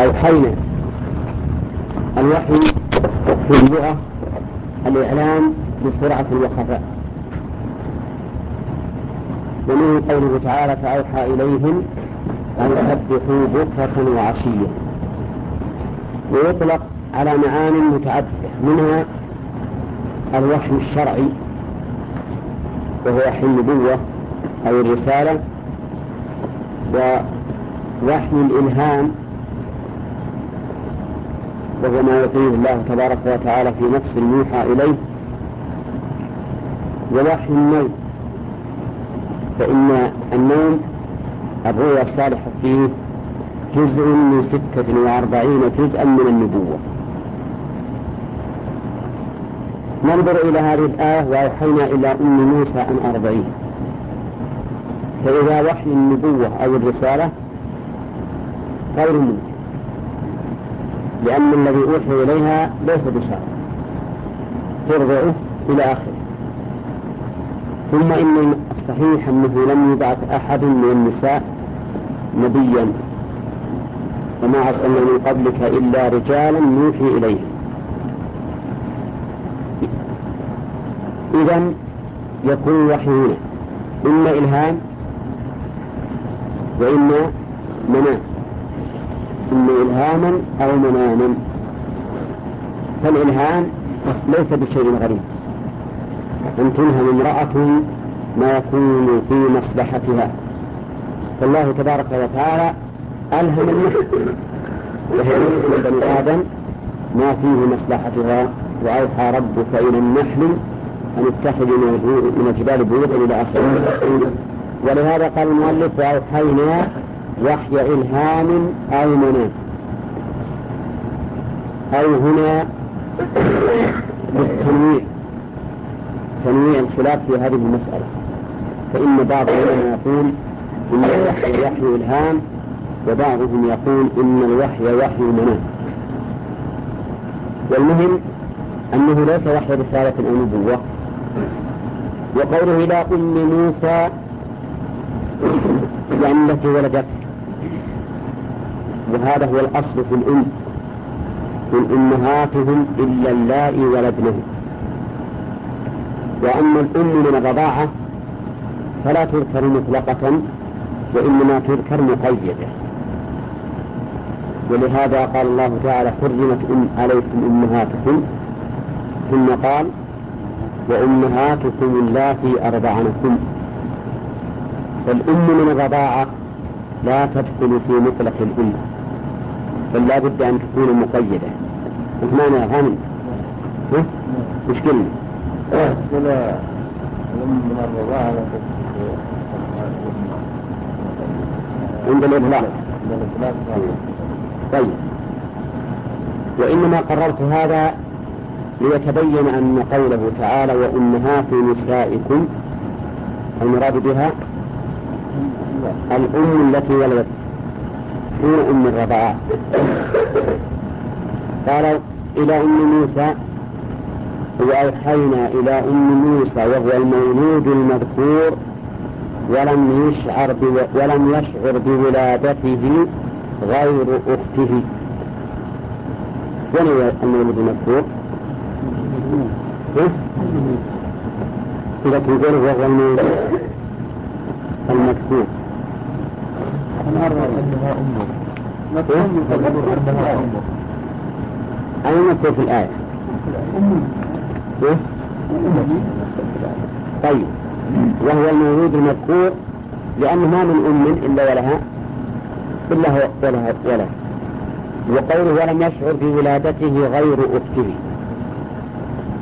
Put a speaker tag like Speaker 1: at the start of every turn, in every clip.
Speaker 1: أوحينا الوحي في اللغة الإعلام بسرعة وخفاء ومنه قوله تعالى فأوحى إليهم أن سبحوا بكرة وعشية. ويطلق على معان متعددة منها الوحي الشرعي وهو وحي النبوة أو الرسالة ووحي الإلهام وهو ما يعطيه الله تبارك وتعالى في نفس يوحى إليه ووحي النوم. فإن النوم الرؤيا الصالحة فيه جزء من ستة وأربعين جزءا من النبوة. ننظر إلى هذه الآية وأوحينا إلى أم موسى أن أرضعيه فإذا وحي النبوة أو الرسالة غير ممكن. لأن الذي أوحي إليها ليس بشر ترضعه إلى آخره. ثم إن الصحيح أنه لم يبعث أحد من النساء نبيا. وما أرسلنا من قبلك إلا رجالا نوحي إليهم. إذا يكون الوحي هنا. إما إلهام وإما منام. إما إلهاما أو مناما. فالإلهام ليس بشيء غريب. أن تلهم امرأة ما يكون في مصلحتها. فالله تبارك وتعالى ألهم النحل وهي بني آدم ما فيه مصلحتها. وأوحى ربك إلى النحل أن اتخذ من الجبال بيوتا إلى آخره. ولهذا قال المؤلف وأوحينا وحي إلهام أو منام أو هنا للتنويع تنويع الخلاف في هذه المسألة. فإن بعض العلماء يقول إن الوحي وحي إلهام وبعضهم يقول إن الوحي وحي منام والمهم أنه ليس وحي رسالة أو نبوة. وقوله إلى أم موسى يعني التي ولدت وهذا هو الأصل في الأم من أمهاتهم إلا اللائي ولدنهم. وأما الأم من الرضاعة فلا تذكر مطلقة وإنما تذكر مقيدة. ولهذا قال الله تعالى حرمت أم عليكم أمهاتكم ثم قال وأمهاتكم اللاتي أرضعنكم. فالأم من الرضاعة لا تدخل في مطلق الأم. بل لا بد أن تكون مقيدة. أنت معنى يا غانم مش الرضاعة عند الإطلاق. طيب. وإنما قررت هذا ليتبين أن قوله تعالى وأمهات نسائكم المراد بها الأم التي ولدت. دون أم الرضاعات قال إلى أم موسى وأوحينا إلى أم موسى وهو المولود المذكور ولم يشعر ولم يشعر بولادته غير أخته. وين المولود المذكور؟ إذا تقول وهو المولود المذكور. أنها أمه أين في الآية؟ إيه؟ طيب وهو المولود المذكور لأنه ما من أم إلا ولها إلا هو ولها ولد وقوله ولم يشعر بولادته غير أخته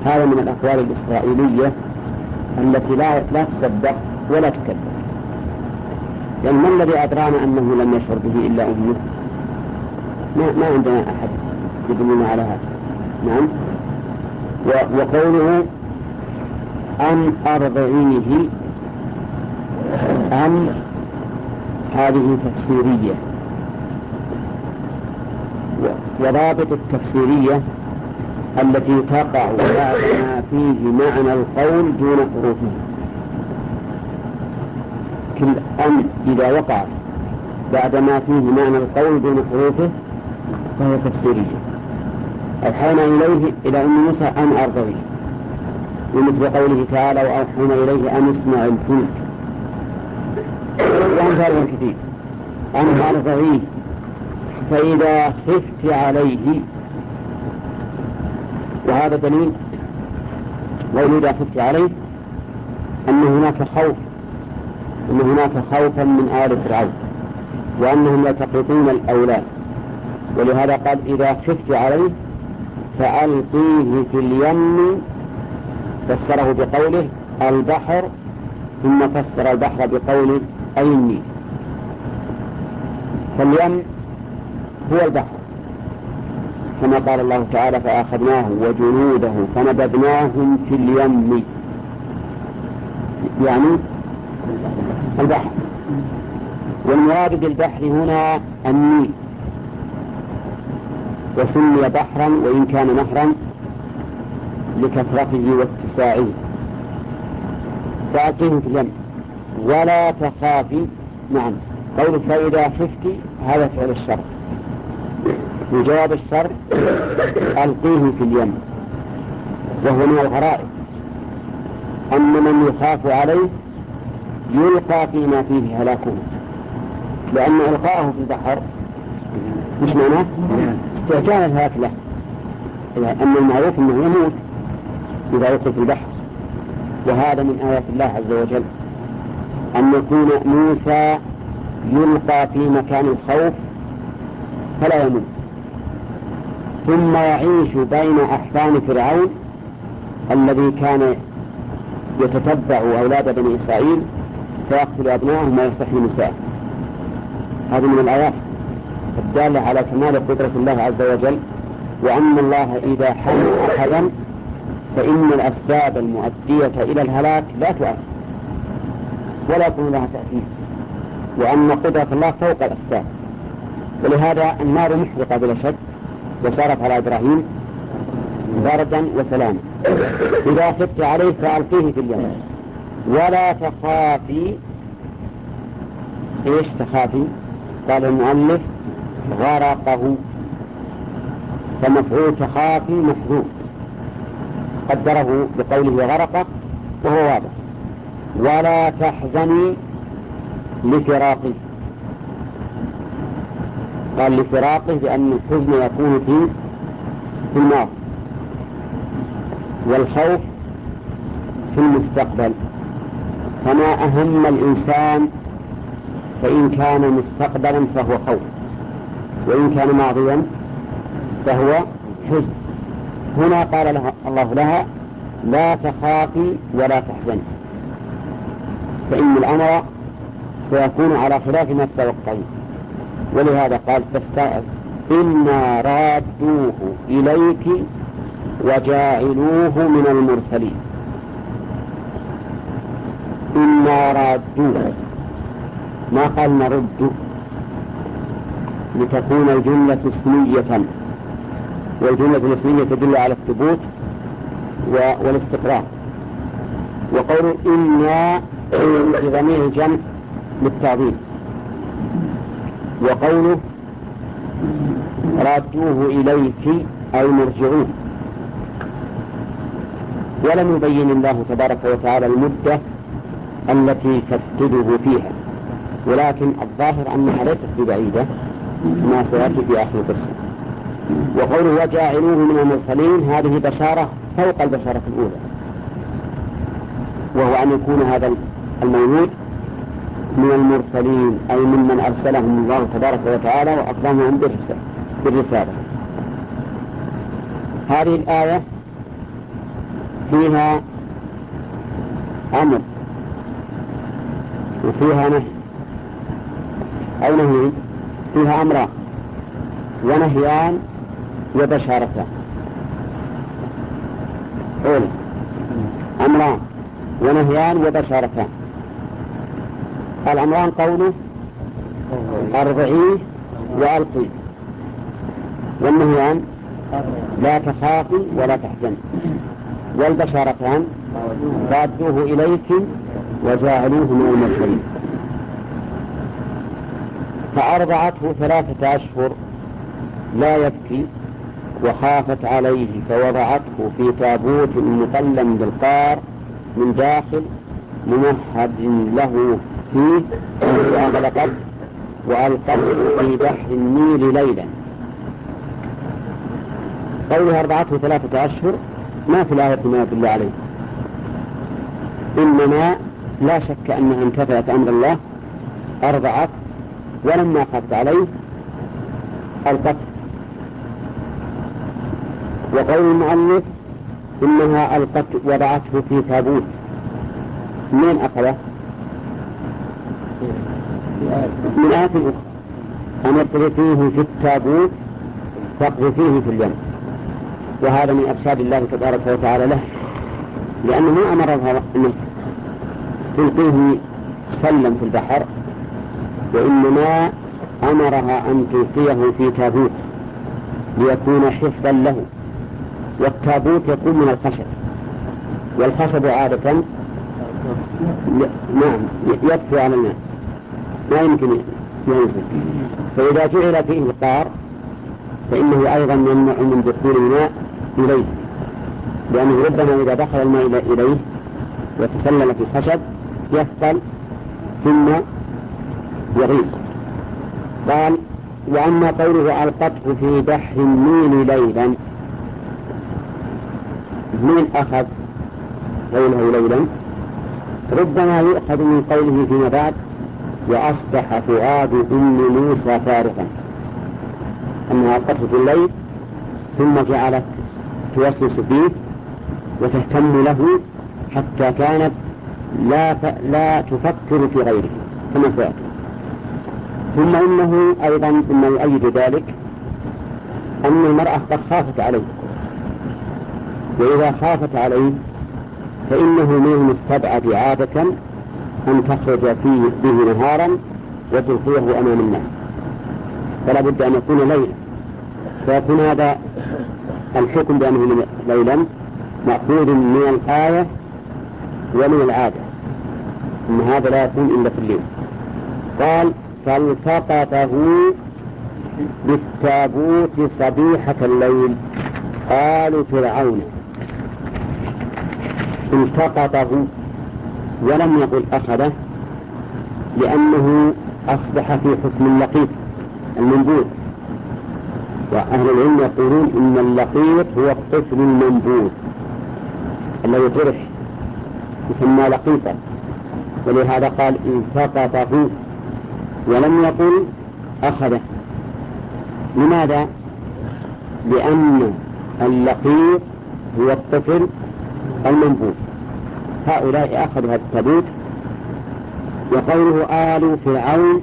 Speaker 1: هذا من الأقوال الإسرائيلية التي لا لا تصدق ولا تكذب لأن ما الذي أدرانا أنه لم يشعر به إلا أمه ما, ما عندنا أحد يدلنا على هذا. نعم. وقوله أن أرضعيه أن هذه تفسيرية. وضابط التفسيرية التي تقع بعد ما فيه معنى القول دون حروفه. كل أن إذا وقع بعد ما فيه معنى القول دون حروفه تفسيرية. أوحينا إليه إلى أم موسى أن أرضيه ومثل قوله تعالى وأوحينا إليه أن اصنع الفلك. وأمثالها كثير أن أرضعيه فإذا خفت عليه. وهذا دليل. لو إذا خفت عليه. أن هناك خوف أن هناك خوفا من آل فرعون وأنهم يلتقطون الأولاد. ولهذا قال إذا خفت عليه فألقيه في اليم فسره بقوله البحر ثم فسر البحر بقوله أي النيل فاليم هو البحر. كما قال الله تعالى فأخذناه وجنوده فنبذناهم في اليم. يعني البحر. والمراد بالبحر هنا النيل. وسمي بحرا وإن كان نهرا لكثرته واتساعه فألقيه في اليم. ولا تخافي. نعم. قول فإذا خفت هذا فعل الشر. وجواب الشر ألقيه في اليم. وهو من الغرائب. أن من يخاف عليه يلقى فيما فيه هلاكه. لأن إلقاءه في البحر مش معناه؟ استعجال الهلاك له. أن المعروف أنه يموت إذا يلقي في البحر. وهذا من آيات الله عز وجل. أن يكون موسى يلقى في مكان الخوف فلا يموت. ثم يعيش بين أحفان فرعون الذي كان يتتبع أولاد بني إسرائيل فيقتل أبنائهم ويستحيي نساءهم هذه من الآيات الدالة على كمال قدرة الله عز وجل وأن الله إذا حمل أحدا فإن الأسباب المؤدية إلى الهلاك لا تؤثر ولا يكون لها تأثير وأن قدرة الله فوق الأسباب. ولهذا النار محرقة بلا شك وصارت على إبراهيم بردا وسلاما. إذا خفت عليه فألقيه في اليم ولا تخافي. إيش تخافي؟ قال المؤلف غرقه. فمفعول تخافي محذوف قدره بقوله غرقه وهو واضح. ولا تحزني لفراقه. قال لفراقه لأن الحزن يكون في في الماضي. والخوف في المستقبل. فما أهم الإنسان فإن كان مستقبلا فهو خوف وإن كان ماضيا فهو حزن. هنا قال لها الله لها لا تخافي ولا تحزني فإن الأمر سيكون على خلاف ما تتوقعين ولهذا قال فاستعذ إنا رادوه إليك وجاعلوه من المرسلين. إنا رادوه. ما قال نرد لتكون الجملة اسمية. والجملة الاسمية تدل على الثبوت والاستقرار. وقول إنا في ضمير الجمع للتعظيم وقوله رادوه إليك أي مرجعوه. ولم يبين الله تبارك وتعالى المدة التي تفقده فيها. ولكن الظاهر أنها ليست ببعيدة ما سيأتي في آخر القصة. وقوله وجاعلوه من المرسلين هذه بشارة فوق البشارة الأولى. وهو أن يكون هذا المولود من المرسلين أي ممن أرسلهم الله تبارك وتعالى وأكرمهم بالرسالة. هذه الآية فيها أمر. وفيها نهي. أو نهي. فيها أمران ونهيان وبشارتان أولى أمران ونهيان وبشارتان الأمران قوله أرضعيه وألقيه والنهيان لا تخافي ولا تحزني والبشرتان رادوه إليك وجاعلوه من المرسلين فأرضعته ثلاثة أشهر لا يبكي وخافت عليه فوضعته في تابوت مقلم بالقار من داخل ممهد له فيه وأغلقت وألقته في بحر النيل ليلا. قولها أربعته ثلاثة أشهر ما في الآية ما يدل عليه. إنما لا شك أنها انتفعت أمر الله أرضعت ولما خفت عليه ألقته وقول المؤلف إنها ألقت وضعته في تابوت. من أخذه؟ من آية أخرى. أن اقذفيه في التابوت فاقذفيه في اليم. وهذا من أرشاد الله تبارك وتعالى له لأنه ما أمرها أن تلقيه سلم في البحر وإنما أمرها أن تلقيه في تابوت ليكون حفظا له. والتابوت يكون من الخشب والخشب عادة نعم يكفي على الماء ما يمكن ينزل. فإذا جعل فيه القار فإنه أيضا يمنع من دخول الماء إليه. لأنه ربما إذا دخل الماء إليه وتسلل في الخشب يثقل ثم يغيظ قال وأما قوله ألقته في بحر النيل ليلا من أخذ قوله ليلا ربما يؤخذ من قوله فيما بعد وأصبح فؤاد أم موسى فارغا أنها ألقته في الليل ثم جعلت توسوس فيه وتهتم له حتى كانت لا ف... لا تفكر في غيره كما سيأتي. ثم إنه أيضا مما يؤيد ذلك أن المرأة قد خافت عليه. وإذا خافت عليه فإنه من المستبعد عادة أن تخرج فيه به نهارا وتلقيه أمام الناس. فلا بد أن يكون ليلا. فيكون هذا الحكم بأنه ليلا مأخوذ من الآية ومن العادة. أن هذا لا يكون إلا في الليل. قال فالتقطه بالتابوت صبيحة الليل. قالوا فرعون. التقطه ولم يقل أخذه لأنه أصبح في حكم اللقيط المنبوذ. وأهل العلم يقولون إن اللقيط هو الطفل المنبوذ الذي طرح يسمى لقيطا ولهذا قال التقطه ولم يقل أخذه. لماذا؟ لأن اللقيط هو الطفل المنبوذ. هؤلاء أخذوا التابوت وقوله آل فرعون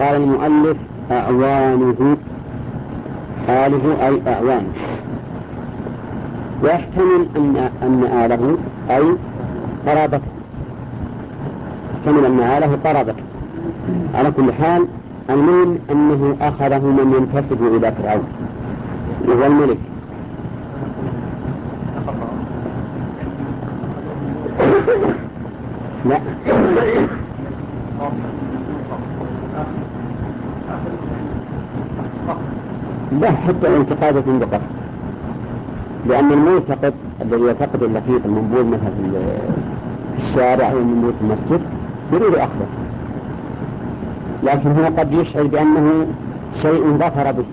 Speaker 1: قال المؤلف أعوانه. آله أي أعوانه ويحتمل أن أن آله أي قرابته. أن آله قرابته على كل حال المهم أنه أخذه من ينتسب إلى فرعون. وهو الملك. لا. لا حتى انتقادة بقصد. لأن الملتقط الذي يعتقد اللفيف المنبوذ مثلا في الشارع أو المنبوذ في المسجد يريد أخذه لكن هو قد يشعر بأنه شيء ظفر به.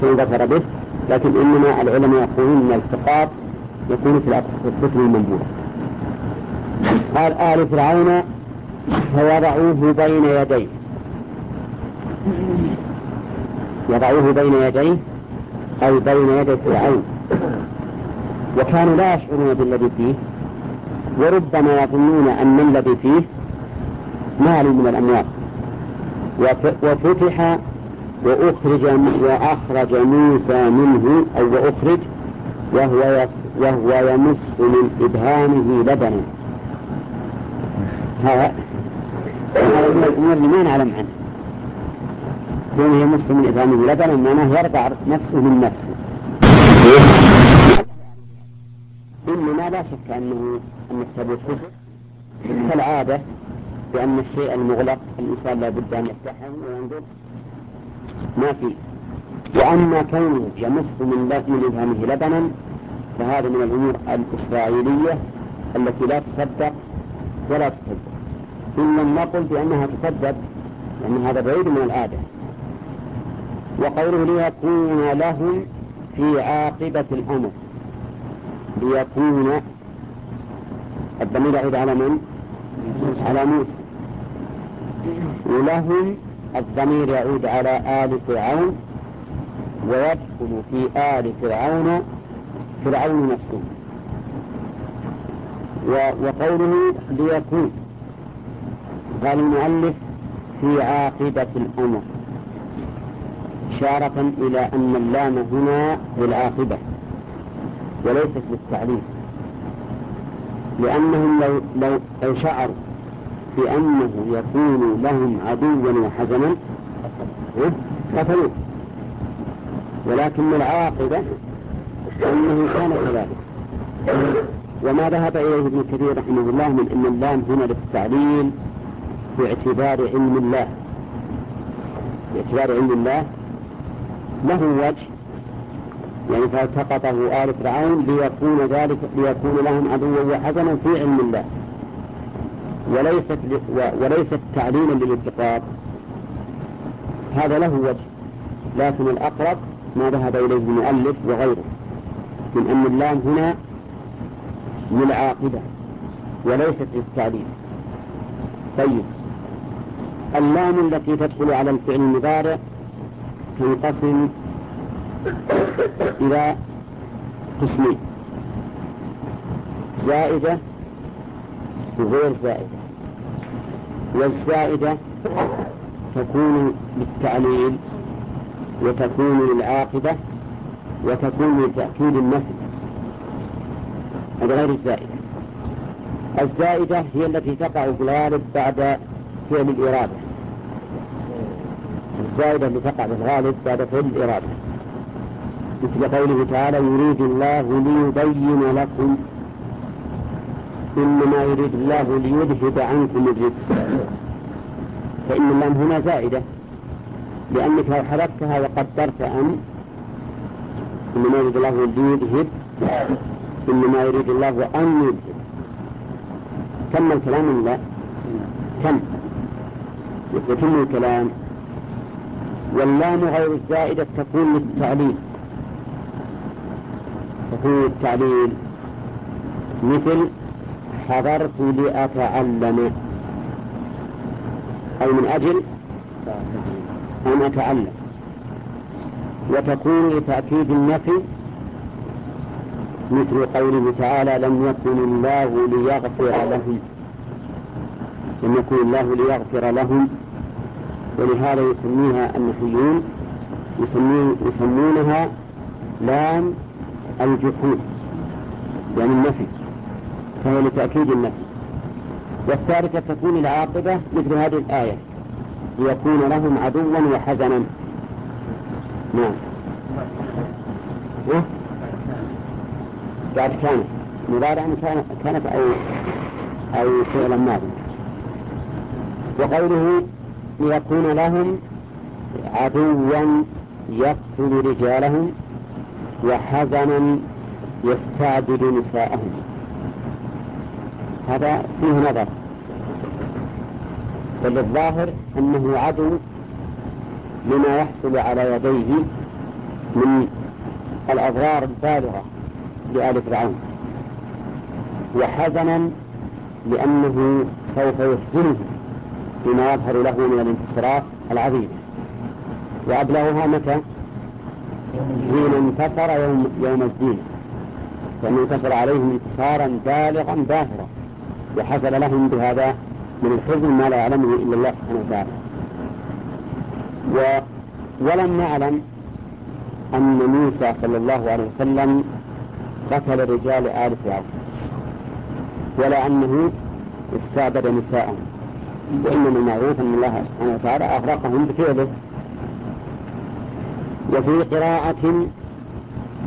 Speaker 1: شيء ظفر به لكن إنما العلماء يقولون أن الالتقاط يكون في الطفل المنبوذ قال آل فرعون فوضعوه بين يديه. وضعوه بين يديه أي بين يدي فرعون. وكانوا لا يشعرون بالذي فيه. وربما يظنون أن الذي فيه مال من الأموال. وفتح وأخرج وأخرج موسى منه أو وأخرج وهو وهو يمس من إبهامه لبنا هذا من الأمور اللي ما نعلم عنه. كونه يمس من إبهامه لبنا معناه يرضع نفسه من نفسه إنما لا شك أنه أن التابوت حجر كالعادة بأن الشيء المغلق الإنسان لا بد أن يفتحه وينظر. ما فيه وأما كونه يمص من من إبهامه لبنا فهذا من الأمور الإسرائيلية التي لا تصدق ولا تكذب إن لم نقل بأنها تكذب لأن هذا بعيد من العادة. وقوله ليكون لهم في عاقبة الأمر. ليكون الضمير يعود على من؟ على موسى. ولهم الضمير يعود على آل فرعون ويدخل في آل فرعون فرعون نفسه. وقوله ليكون. قال المؤلف في عاقبة الأمر إشارة إلى أن اللام هنا للعاقبة وليست للتعليم لأنهم لو, لو, لو شعروا بأنه يكون لهم عدوا وحزنا قتلوه ولكن العاقبة أنه كان كذلك. وما ذهب إليه ابن كثير رحمه الله من أن اللام هنا للتعليل باعتبار علم الله. باعتبار علم الله له وجه يعني فالتقطه آل فرعون ليكون ذلك ليكون لهم عدوا وحزنا في علم الله. وليست وليست تعليما للالتقاط هذا له وجه. لكن الأقرب ما ذهب إليه المؤلف وغيره. من أن اللام هنا للعاقبة. وليست للتعليم. طيب. اللام التي تدخل على الفعل المضارع تنقسم إلى قسمين. زائدة وغير زائدة. والزائدة تكون للتعليل وتكون للعاقبة وتكون لتأكيد النفي غير الزائدة. الزائدة هي التي تقع في الغالب بعد فعل الإرادة. الزائدة التي تقع في الغالب بعد فعل الإرادة. مثل قوله تعالى يريد الله ليبين لكم إنما يريد الله ليذهب عنكم الرجس. فإن اللام هنا زائدة لأنك لو حذفتها وقدرت أن إنما يريد الله ليذهب إنما يريد الله أن يذهب. تم الكلام لا؟ تم. يتم الكلام. واللام غير الزائدة تكون للتعليل. تكون للتعليل مثل حضرت لأتعلم. أي من أجل أن أتعلم. وتكون لتأكيد النفي مثل قوله تعالى لم يكن الله ليغفر لهم. لم يكن الله ليغفر لهم. ولهذا يسميها النحيون يسمونها لام الجحود يعني النفي فهي لتأكيد النفي. والثالثة تكون العاقبة مثل هذه الآية ليكون لهم عدوا وحزنا. نعم. بعد كانت مضارعا كانت, كانت أو أو فعلا ماضي. وقوله ليكون لهم عدوا يقتل رجالهم. وحزنا يستعبد نساءهم. هذا فيه نظر. بل الظاهر أنه عدو لما يحصل على يديه من الأضرار البالغة لآل فرعون. وحزنا لأنه سوف يحزنه بما يظهر له من الانتصارات العظيمة وأبلغها متى؟ حين انتصر يوم, يوم الزينة فإنه انتصر عليهم انتصارا بالغا باهرا. وحصل لهم بهذا من الحزن ما لا يعلمه إلا الله سبحانه وتعالى. و ولم نعلم أن موسى صلى الله عليه وسلم قتل رجال آل فرعون. ولا أنه استعبد نساءهم. وإنما المعروف أن الله سبحانه وتعالى أغرقهم بفعله. وفي قراءة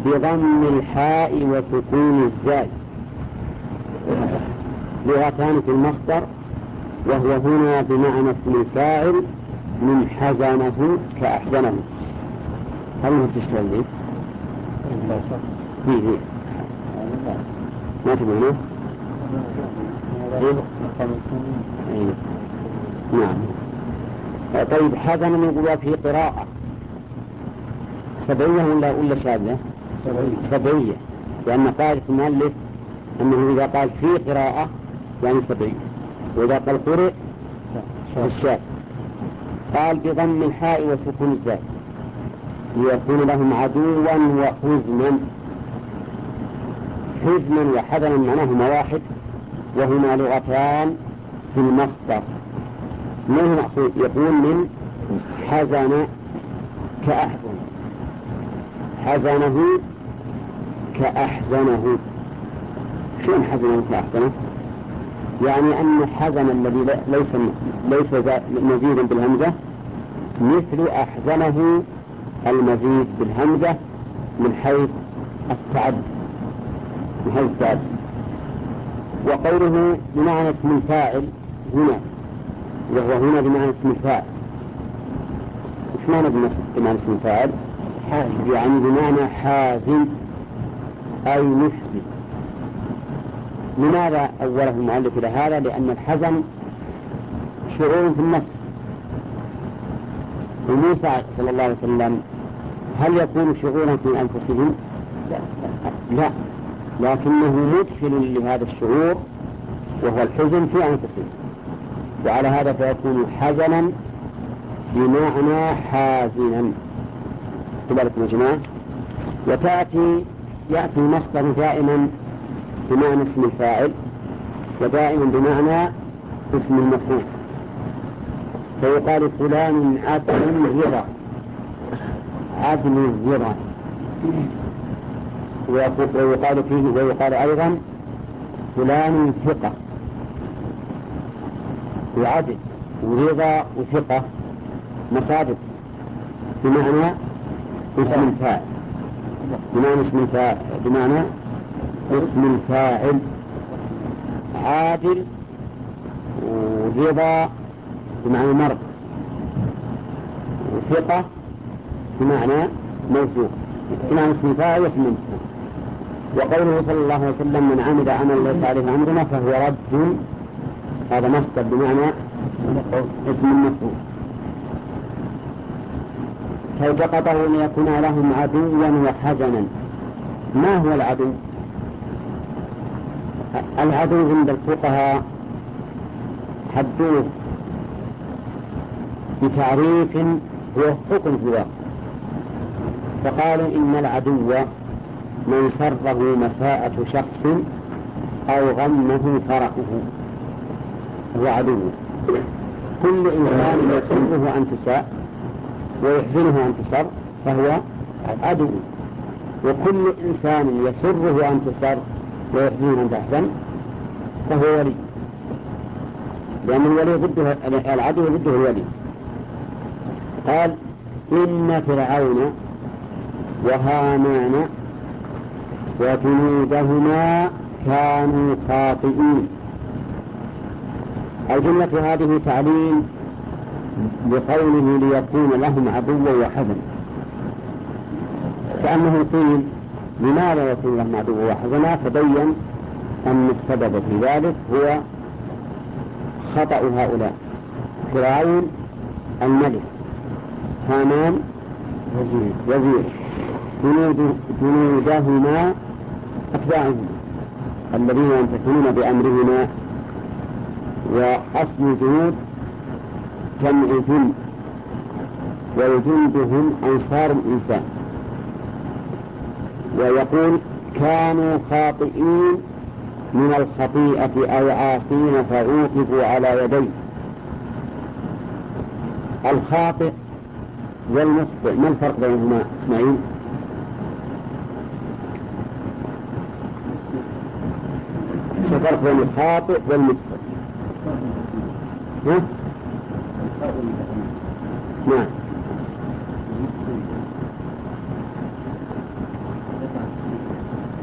Speaker 1: بضم الحاء وسكون الزاي لغتان في المصدر وهو هنا بمعنى اسم الفاعل من حزنه كأحزنه هل ما تشتغل لي؟ في في ما تبونه؟ إيه. نعم طيب من يقول في قراءة سبعية ولا ولا شاذة؟ سبعية لأن قاعدة المؤلف أنه إذا قال في قراءة يعني سبعية وإذا قال قرئ الشاذ قال بضم الحاء وسكون الزاد. ليكون لهم عدوا وحزنا. حزنا وحزنا معناهما واحد وهما لغتان في المصدر. منه يقول من حزن كأحزن. حزنه كأحزنه. شلون حزنه كأحزنه؟ يعني أن حزن الذي ليس ليس مزيدا بالهمزة مثل أحزنه المزيد بالهمزة من حيث التعدي من حيث التعدي وقوله بمعنى اسم الفاعل هنا وهو هنا بمعنى اسم الفاعل. إيش معنى بمعنى اسم الفاعل؟ يعني بمعنى حازم أي محزن لماذا أوله المؤلف إلى هذا؟ لأن الحزن شعور في النفس وموسى صلى الله عليه وسلم هل يكون شعورا في أنفسهم؟ لا, لا. لكنه مدخل لهذا الشعور وهو الحزن في أنفسهم وعلى هذا فيكون حزنا بمعنى حازنا بالكم يا جماعة وتأتي يأتي مصدر دائما بمعنى اسم الفاعل ودائما بمعنى اسم المفعول. فيقال فلان عدل رضا عدل رضا ويقال فيه ويقال أيضا فلان ثقة. وعدل ورضا وثقة. مصادر. بمعنى اسم الفاعل. بمعنى اسم الفاعل. بمعنى اسم الفاعل. عادل ورضا بمعنى مرض. وثقة بمعنى موثوق. بمعنى اسم الفاعل واسم المفعول وقوله صلى الله عليه وسلم من عمل عمل ليس عليه امرنا فهو رد. هذا مصدر بمعنى اسم المفعول. فالتقطه ليكون لهم عدوا وحزنا. ما هو العدو؟ العدو عند الفقهاء حدوه بتعريف هو حكم في الواقع. فقالوا إن العدو من سره مساءة شخص أو غمه فرحه. هو عدو. كل إنسان يسره أن تساء. ويحزنه أن تسر فهو عدو. وكل إنسان يسره أن تسر ويحزنه أن تحزن فهو ولي. لأن الولي ضده العدو ضده الولي. قال إن فرعون وهامان وجنودهما كانوا خاطئين. الجملة هذه تعليم بقوله ليكون لهم عدوا وحزن كأنه قيل لماذا يكون لهم عدوا وحزنا فبين أن السبب في ذلك هو خطأ هؤلاء. فرعون الملك هامان وزير. جنود جنودهما أتباعهم. الذين يمتثلون بأمرهما وأصل الجنود جمع جند والجند أنصار الإنسان ويقول كانوا خاطئين من الخطيئة أو عاصين فعوقبوا على يديه الخاطئ والمخطئ ما الفرق بينهما إسماعيل؟ الفرق بين الخاطئ والمخطئ؟ ها؟ نعم.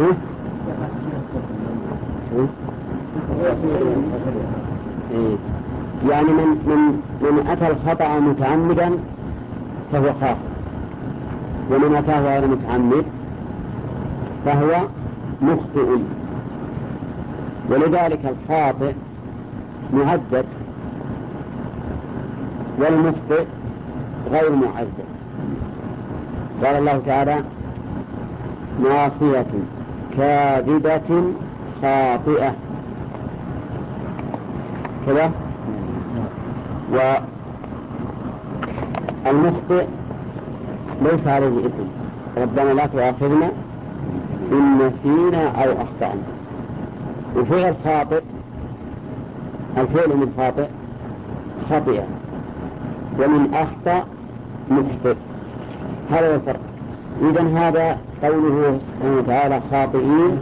Speaker 1: إيه. يعني من من من أتى الخطأ متعمدا فهو خاطئ. ومن أتاه غير متعمد فهو مخطئ. ولذلك الخاطئ معذب والمخطئ غير معذب قال الله تعالى ناصية كاذبة خاطئة. كذا؟ والمخطئ ليس عليه إثم. ربنا لا تؤاخذنا إن نسينا أو أخطأنا. وفعل خاطئ الفعل من خاطئ خطئ ومن أخطأ مخطئ. هذا هو الفرق. إذا هذا قوله سبحانه وتعالى خاطئين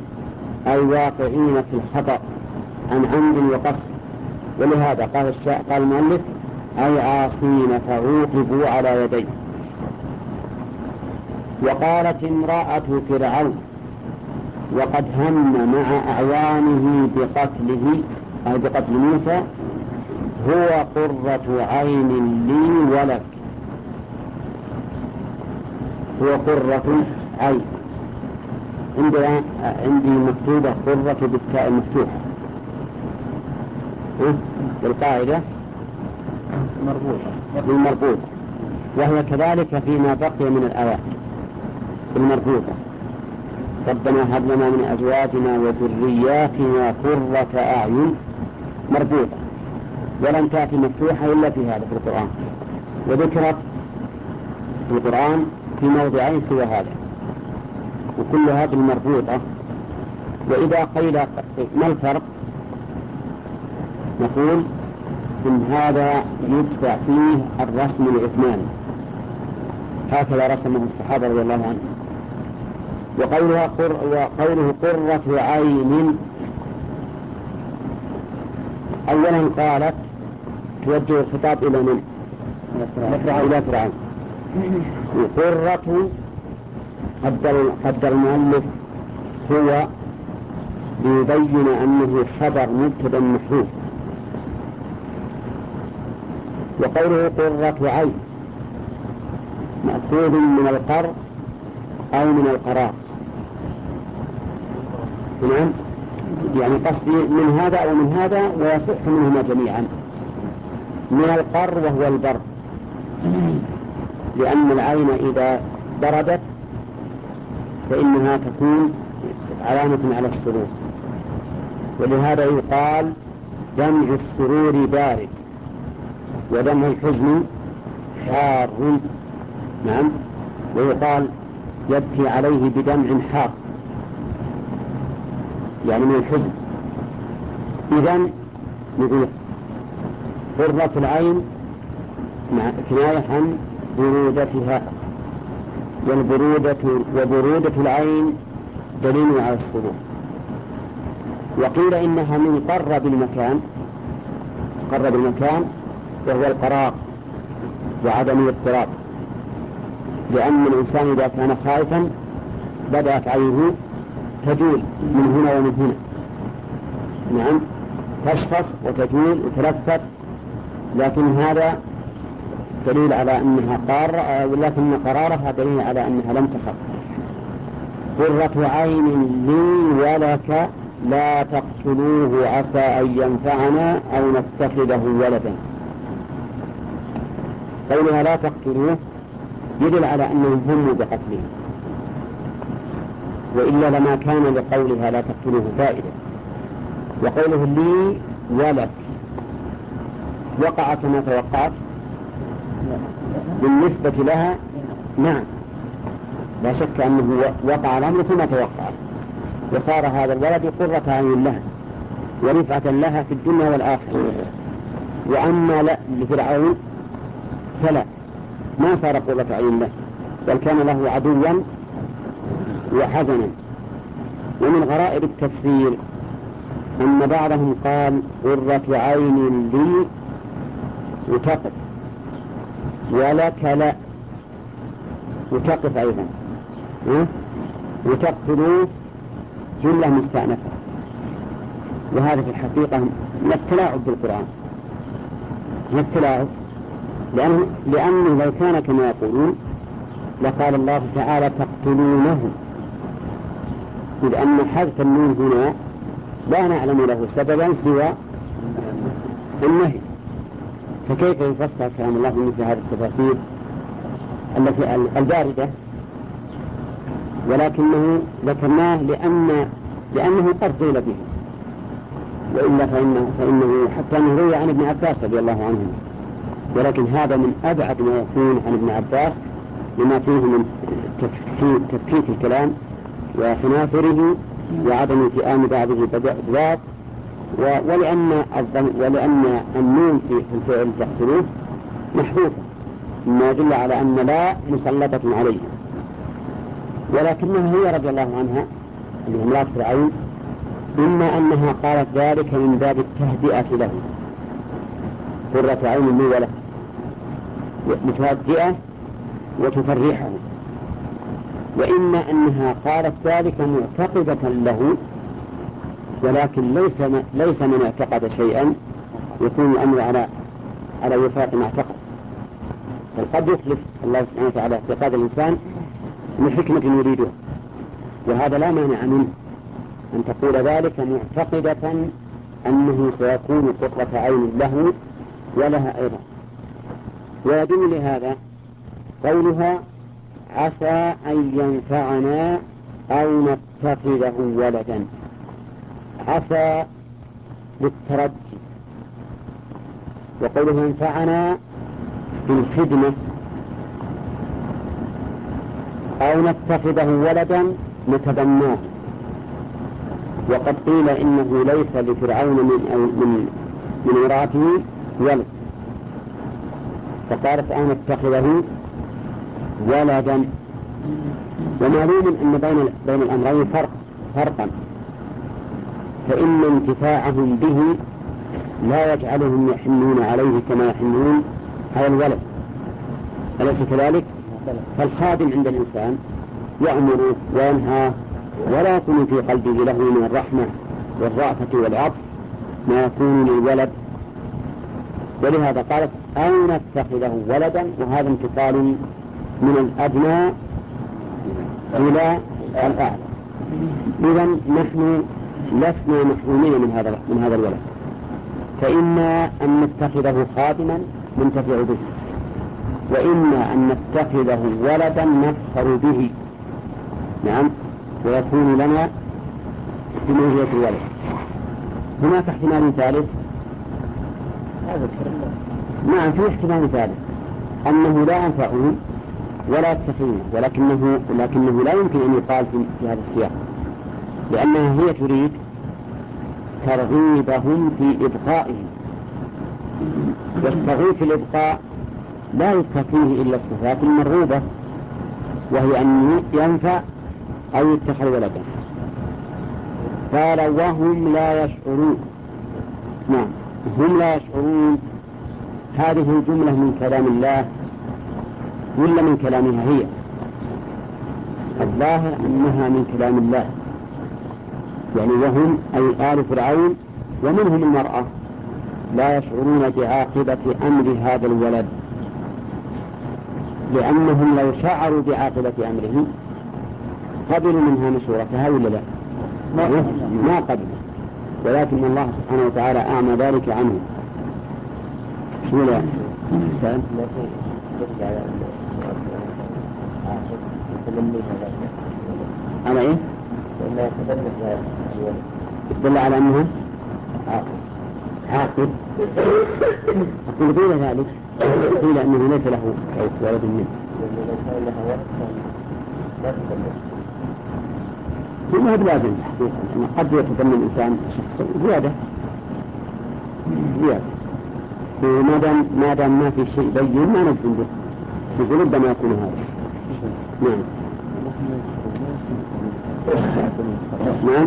Speaker 1: أي واقعين في الخطأ عن عمد وقصد. ولهذا قال الشاء قال المؤلف أي عاصين فعوقبوا على يديه وقالت امرأة فرعون وقد هم مع أعوانه بقتله أي بقتل موسى هو قرة عين لي ولك. هو قرة عين. عندي عندي مكتوبة قرة بالتاء المفتوحة القاعدة مربوطة. المربوطة وهي كذلك فيما بقي من الآيات. المربوطة ربنا هب لنا من أزواجنا وذرياتنا قرة أعين مربوطة. ولم تأتي مفتوحة إلا في هذا في القرآن. وذكرت في القرآن في موضعين سوى هذا. وكل هذه المربوطة وإذا قيل ما الفرق؟ نقول إن هذا يدفع فيه الرسم العثماني. هكذا رسمه الصحابة رضي الله عنهم. وقولها قر وقوله قرة عين. أولا قالت توجه الخطاب إلى من؟ إلى فرعون. قرة قدر قدر المؤلف هو ليبين أنه خبر مبتدأ محذوف وقوله قرة عين مأخوذ من القر أو من القرار. نعم. يعني قصدي من هذا أو من هذا ويصح منهما جميعا. من القر وهو البر. لأن العين إذا بردت فإنها تكون علامة على السرور. ولهذا يقال دمع السرور بارد ودمع الحزن حار. نعم. ويقال يبكي عليه بدمع حار. يعني من الحزن. إذا نقول قرة العين مع كناية عن برودتها. والبرودة وبرودة العين دليل على السرور وقيل إنها من قرب المكان قرب المكان وهو القرار وعدم الاضطراب. لأن الإنسان إذا كان خائفا بدأت عينه تجول من هنا ومن هنا. نعم. تشخص وتجول وتلفت لكن هذا دليل على أنها قارة ولكن قرارها دليل على أنها لم تخف. قرة عين لي ولك لا تقتلوه عسى أن ينفعنا أو نتخذه ولدا. قولها لا تقتلوه يدل على أنهم هموا بقتله. وإلا لما كان لقولها لا تقتلوه فائدة. وقوله لي ولك وقع كما توقعت بالنسبة لها نعم. لا شك أنه وقع الأمر كما توقعت. وصار هذا الولد قرة عين لها ورفعة لها في الدنيا والآخرة. وأما لا لفرعون فلا. ما صار قرة عين له بل كان له عدوا وحزنا. ومن غرائب التفسير أن بعضهم قال قرة عين لي وتقف. ولك لا وتقف أيضا. وتقتلوه جملة مستأنفة. وهذا في الحقيقة من التلاعب بالقرآن. من التلاعب. لأنه, لأنه لو كان كما يقولون لقال الله تعالى تقتلونه. إذ أن حذف النون هنا لا نعلم له سببا سوى النهي. فكيف يفسر كلام الله مثل هذه التفاسير التي الباردة؟ ولكنه ذكرناه لأن لأنه قد قيل به. وإلا فإنه, فإنه حتى أنه روي عن ابن عباس رضي الله عنه. ولكن هذا من أبعد ما يكون عن ابن عباس لما فيه من تفكيك الكلام وتنافره وعدم التئام بعضه ببعض. ولأن ولأن النون في الفعل تقتلوه محذوفة مما يدل على أن لا مسلطة عليه. ولكنها هي رضي الله عنها اللي امرأة فرعون إما أنها قالت ذلك من باب التهدئة له. قرة عين لي وله متهدئة وتفرحه. وإما أنها قالت ذلك معتقدة له ولكن ليس ليس من اعتقد شيئا يكون الأمر على على وفاق ما اعتقد. بل قد يخلف الله سبحانه وتعالى اعتقاد الإنسان لحكمة يريدها. وهذا لا مانع منه أن تقول ذلك معتقدة أنه سيكون قطرة عين له ولها أيضا. ويدل لهذا قولها عسى أن ينفعنا أو نتخذه ولدا. عسى للترجي. وقوله ينفعنا بالخدمة أو نتخذه ولدا نتبناه. وقد قيل إنه ليس لفرعون من من من امرأته ولد. فقالت أن نتخذه ولدا. ومعلوم أن بين بين الأمرين فرق فرقا. فإن انتفاعهم به لا يجعلهم يحنون عليه كما يحنون على الولد. أليس كذلك؟ فالخادم عند الإنسان يأمر وينهى ولا يكون في قلبه له من الرحمة والرأفة والعطف ما يكون للولد. ولهذا قالت أو نتخذه ولدا؟ وهذا انتقال من الأدنى إلى الأعلى. إذا نحن لسنا محرومين من هذا من هذا الولد. فإما أن نتخذه خادما ننتفع به وإما أن نتخذه ولدا نفخر به. نعم ويكون لنا بموجية الولد. هناك احتمال ثالث. نعم في احتمال ثالث. أنه لا ينفعه ولا يتخذونه ولكنه لكنه لا يمكن أن يقال في هذا السياق. لأنها هي تريد ترغيبهم في إبقائهم. والترغيب في الإبقاء لا يذكر فيه إلا الصفات المرغوبة وهي أن ينفع أو يتخذ ولدا. قال وهم لا يشعرون. نعم هم لا يشعرون. هذه الجملة من كلام الله ولا من كلامها هي؟ الظاهر أنها من كلام الله. يعني وهم أي آل فرعون ومنهم المرأة لا يشعرون بعاقبة أمر هذا الولد لأنهم لو شعروا بعاقبة أمره قبلوا منها مشورتها ولا لا؟ ما قبلوا. ولكن الله سبحانه وتعالى أعمى ذلك عنه بسم الله على إيه؟ دل على أنه عاقب أقول قيل ذلك قيل أنه ليس له ولد منه. ما هو بلازم حقيقة قد يتضمن الإنسان شخصا زيادة. زيادة. وما دام ما دام ما في شيء بين ما نجزم به. يقول ربما يكون هذا. نعم. نعم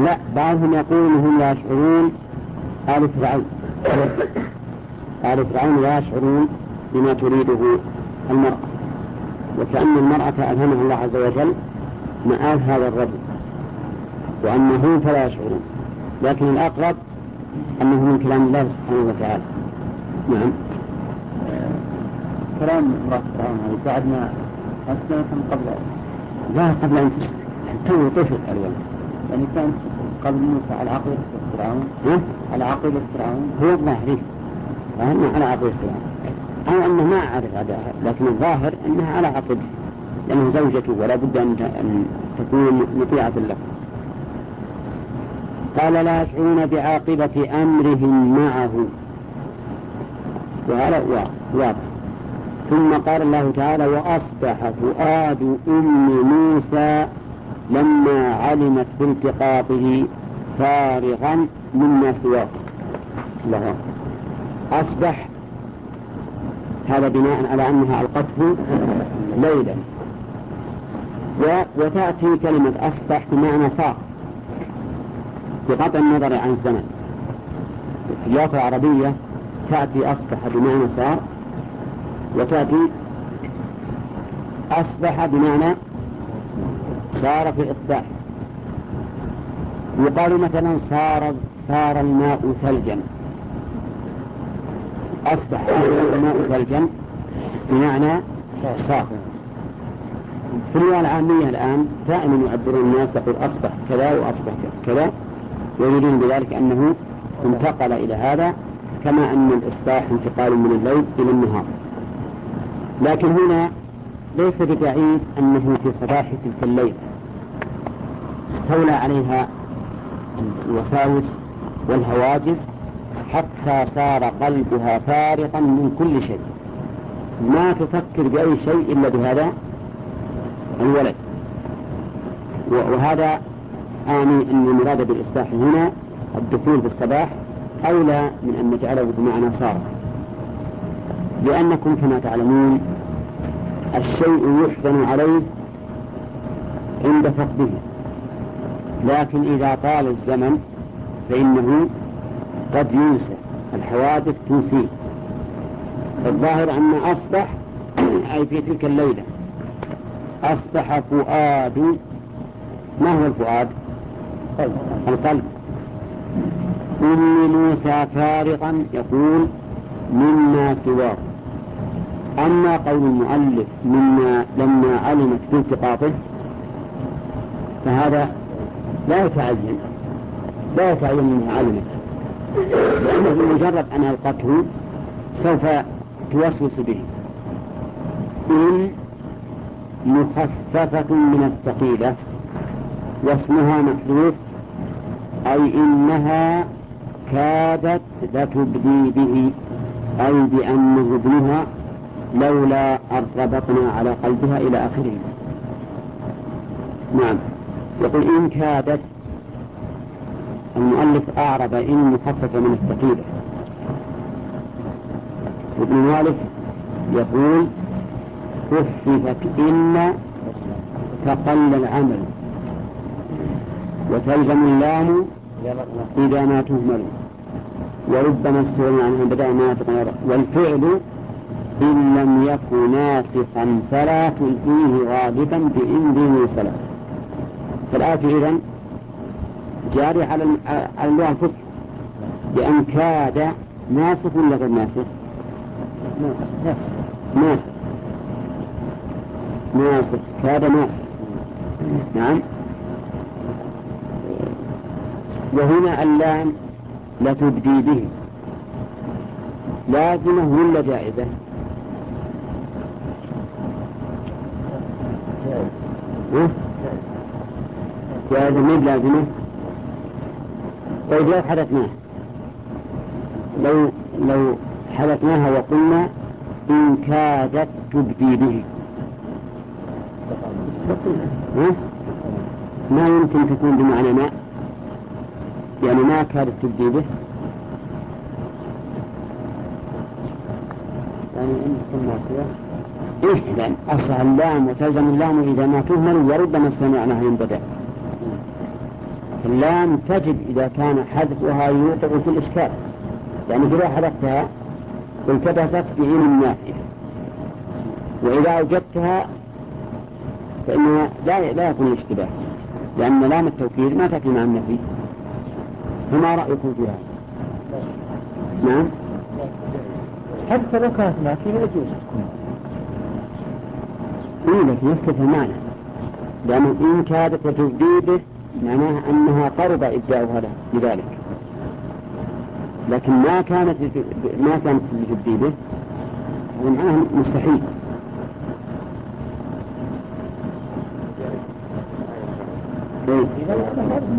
Speaker 1: لا بعضهم يقول انهم لا يشعرون آل فرعون. آل فرعون لا يشعرون بما تريده المرأة. وكأن المرأة ألهمها الله عز وجل مآل هذا الرجل وأنه فلا يشعرون. لكن الأقرب أنه من كلام الله سبحانه وتعالى. نعم.
Speaker 2: كلام الله فرعون بعد ما أسلمت قبل
Speaker 1: لا قبل أن تسلم تو طفل الولد
Speaker 2: يعني كانت قبل موسى على عقيدة فرعون. على عقيدة فرعون.
Speaker 1: هو الظاهر فأنه على عقيدة فرعون. أو أنه ما أعرف عداها لكن الظاهر أنها على عقيدة. لأنه زوجته ولا بد أن تكون مطيعة له. قال لا يشعرون بعاقبة أمرهم معه. وهذا واضح. ثم قال الله تعالى وأصبح فؤاد أم موسى لما علمت بالتقاطه فارغا مما سواه. الله. أصبح. هذا بناء على أنها ألقته ليلا. وتأتي كلمة أصبح بمعنى صار. بقطع النظر عن الزمن. في اللغة العربية تأتي أصبح بمعنى صار. وتأتي أصبح بمعنى صار في الإصباح يقال مثلا صار صار الماء ثلجا. أصبح الماء ثلجا بمعنى صار. في اللغة العامية الآن دائما يعبرون الناس يقول أصبح كذا وأصبح كذا ويريدون بذلك أنه انتقل إلى هذا كما أن الإصباح انتقال من الليل إلى النهار. لكن هنا ليس ببعيد أنه في صباح تلك الليلة استولى عليها الوساوس والهواجس حتى صار قلبها فارقا من كل شيء. ما تفكر بأي شيء إلا بهذا الولد. وهذا آني أن المراد بالإصباح هنا الدخول في الصباح أولى من أن نجعله بمعنى صار. لأنكم كما تعلمون الشيء يحزن عليه عند فقده. لكن إذا طال الزمن فإنه قد ينسى. الحوادث تنسيه. الظاهر أن أصبح أي في تلك الليلة أصبح فؤاد. ما هو الفؤاد؟ القلب. أم موسى فارغا يقول مما سواه. أما قول المؤلف مما لما علمت بالتقاطه فهذا لا يتعين لا يتعين منها علمت لأنه بمجرد أن ألقته سوف توسوس به. إن مخففة من الثقيلة واسمها محذوف أي إنها كادت لتبدي به أي بأنه ابنها لولا أن ربطنا على قلبها إلى آخره. نعم. يقول إن كادت المؤلف أعرب إن مخففة من الثقيلة. ابن مالك يقول خففت إن فقل العمل. وتلزم اللام إذا ما تهمل. وربما استغنى عنها بدأ ما والفعل إن لم يكن ناسخا فلا تلقيه غالبا بإن دون سلف. فالآية إذن جاري على على اللغة الفصحى. لأن كاد ناسخ ولا غير ناسخ؟ ناسخ ناسخ كاد ناسخ نعم. وهنا اللام لتبدي به لازمة ولا جائزة؟ جائزة من لازمة؟ طيب لو حدثناها لو لو حدثناها وقلنا إن كادت تبدي به ما يمكن تكون بمعنى ما؟ يعني ما كادت تبدي به يعني إيه لأن أصل اللام وتلزم اللام إذا ما تهمل وربما سمعناها ينبدأ. اللام تجد إذا كان حذفها يوقع في الإشكال. يعني إذا حذفتها التبست بعين نافية وإذا أوجدتها فإنها لا لا يكون الاشتباه. لأن لام التوكيد ما تأتي مع النفي. فما رأيكم في هذا؟ نعم؟
Speaker 2: حتى لو كانت نافية يجوز.
Speaker 1: إيه لكن يختلف المعنى. لأنه إن كادت معناها أنها قرب إبداؤها له بذلك. لكن ما كانت ما كانت لتبدي به معناها مستحيل؟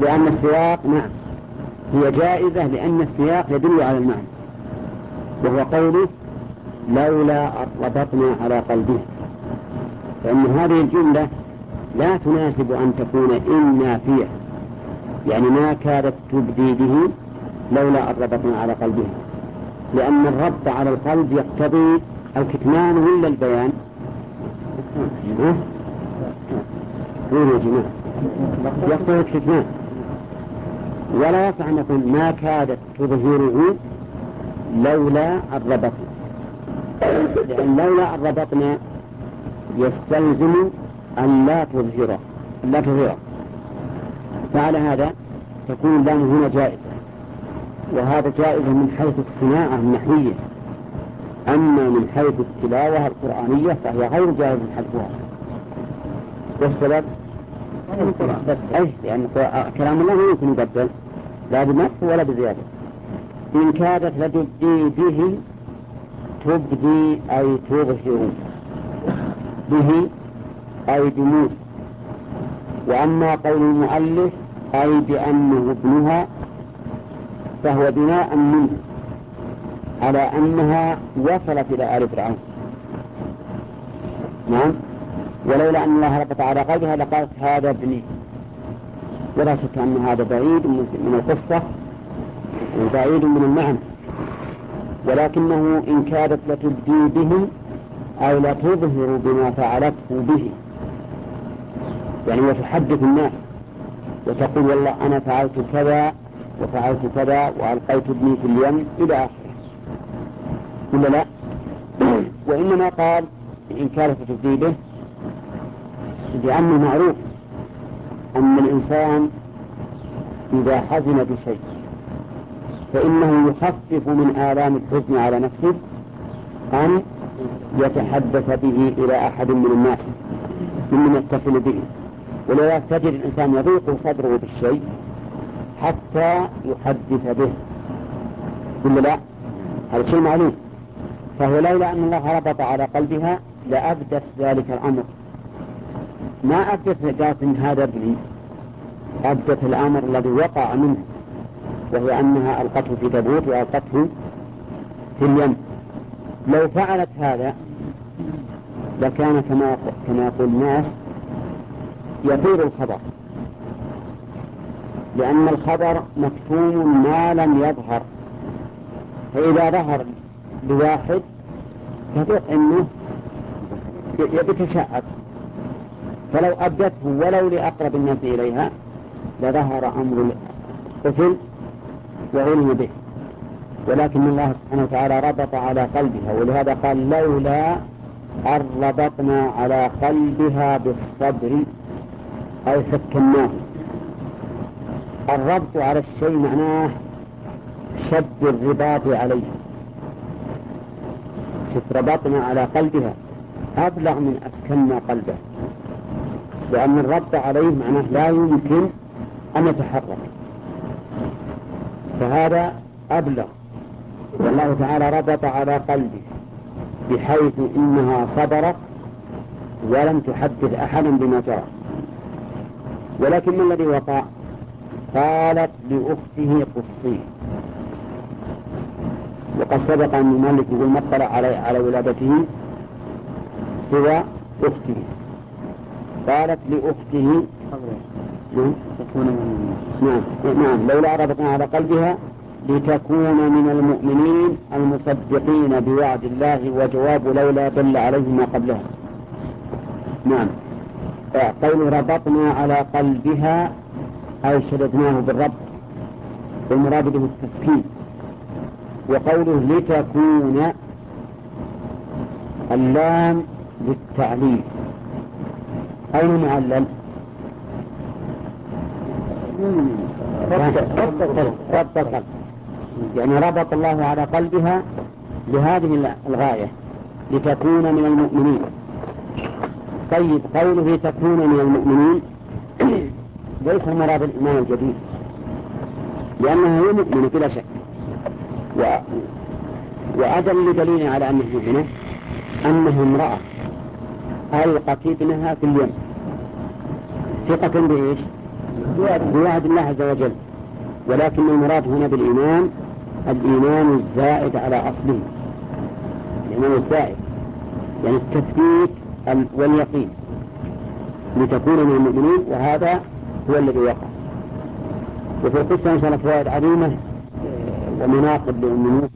Speaker 1: لأن السياق نعم هي جائزة لأن السياق يدل على المعنى. وهو قوله لولا ربطنا على قلبه فإن هذه الجملة لا تناسب أن تكون إن نافية يعني ما كادت تبدي به لولا أن ربطنا على قلبها لأن الربط على القلب يقتضي الكتمان ولا البيان؟ ها؟ يا جماعة. يقتضي الكتمان. ولا يصح أن ما كادت تظهره لولا أن ربطنا لأن لولا أن ربطنا يستلزم أن لا تظهره أن لا تظهره فعلى هذا تكون اللام هنا جائزة. وهذا جائزة من حيث الصناعة النحوية. أما من حيث التلاوة القرآنية فهي غير جائزة حذفها والسبب؟ أي لأن كلام الله ما يمكن يبدل لا بنقص ولا بزيادة. إن كادت لتبدي به تبدي أي تظهر. به أي بموسى وأما قول المؤلف أي بأنه ابنها فهو بناء منه على أنها وصلت إلى آل فرعون. نعم. ولولا أن الله ربط على قلبها لقالت هذا ابني. ولا شك أن هذا بعيد من القصة وبعيد من المعنى ولكنه إن كادت لتبدي به أو لتظهر بما فعلته به. يعني وتحدث الناس وتقول والله أنا فعلت كذا وفعلت كذا وألقيت ابني في اليم إلى آخره ولا لا؟ وإنما قال إن كانت تبدي به لأنه معروف أن الإنسان إذا حزن بشيء فإنه يخفف من آلام الحزن على نفسه أن يتحدث به إلى أحد من الناس ممن يتصل به ولذلك تجد الإنسان يضيق صدره بالشيء حتى يحدث به. ولا لا؟ هذا شيء معلوم. فهو لولا أن الله ربط على قلبها لأبدت ذلك الأمر. ما أبدت قالت هذا ابني. أبدت الأمر الذي وقع منه وهي أنها ألقته في تبوت وألقته في اليم. لو فعلت هذا لكان كما كما يقول الناس يطير الخبر. لأن الخبر مكتوم ما لم يظهر. فإذا ظهر لواحد تثق أنه يتشعب. فلو أبدته ولو لأقرب الناس إليها لظهر أمر الطفل وعلم به. ولكن الله سبحانه وتعالى ربط على قلبها ولهذا قال لولا أن ربطنا على قلبها بالصبر. أي سكناه الربط على الشيء معناه شد الرباط عليه. ربطنا على قلبها. أبلغ من أسكننا قلبه. لأن الربط عليه معناه لا يمكن أن يتحرك. فهذا أبلغ. والله تعالى ربط على قلبه بحيث إنها صبرت ولم تحدث أحدا بما جرى. ولكن ما الذي وقع؟ قالت لأخته قصيه وقد سبق أن المؤلف يقول ما اطلع على على ولادته سوى أخته. قالت لأخته نعم نعم لولا ربطنا على قلبها لتكون من المؤمنين المصدقين بوعد الله وجواب لولا دل عليه ما قبلها. نعم. قول ربطنا على قلبها أي شددناه بالربط والمراد به التسكين. وقوله لتكون اللام للتعليل أين معلل؟ ربط القلب يعني ربط الله على قلبها لهذه الغاية لتكون من المؤمنين. طيب قوله تكون من المؤمنين ليس المراد الإيمان الجديد. لأنها هي مؤمنة بلا شك. و... وأدل دليل على أنها مؤمنة أنها امرأة ألقت ابنها في اليم. ثقة بإيش؟ بوعد الله عز وجل. ولكن المراد هنا بالإيمان الإيمان الزائد على أصله. الإيمان الزائد. يعني التثبيت واليقين لتكون من المؤمنين وهذا هو الذي وقع وفي القصة إن شاء الله فوائد عظيمة ومناقب لأم